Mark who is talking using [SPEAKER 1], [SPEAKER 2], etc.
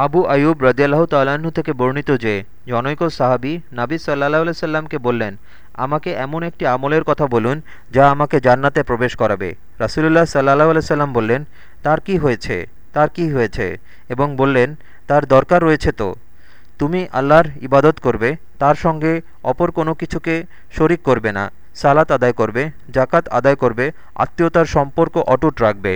[SPEAKER 1] আবু আয়ুব রদিয়াল্লাহ তাল্লাহ্ন থেকে বর্ণিত যে, জনৈক সাহাবি নাবি সাল্লাহ সাল্লামকে বললেন, আমাকে এমন একটি আমলের কথা বলুন, যা আমাকে জান্নাতে প্রবেশ করাবে। রাসুলুল্লাহ সাল্লাহ সাল্লাম বললেন, তার কি হয়েছে? তার কি হয়েছে? এবং বললেন, তার দরকার রয়েছে তো। তুমি আল্লাহর ইবাদত করবে, তার সঙ্গে অপর কোনো কিছুকে শরিক করবে না। সালাত আদায় করবে জাকাত আদায় করবে, আত্মীয়তার সম্পর্ক অটুট রাখবে।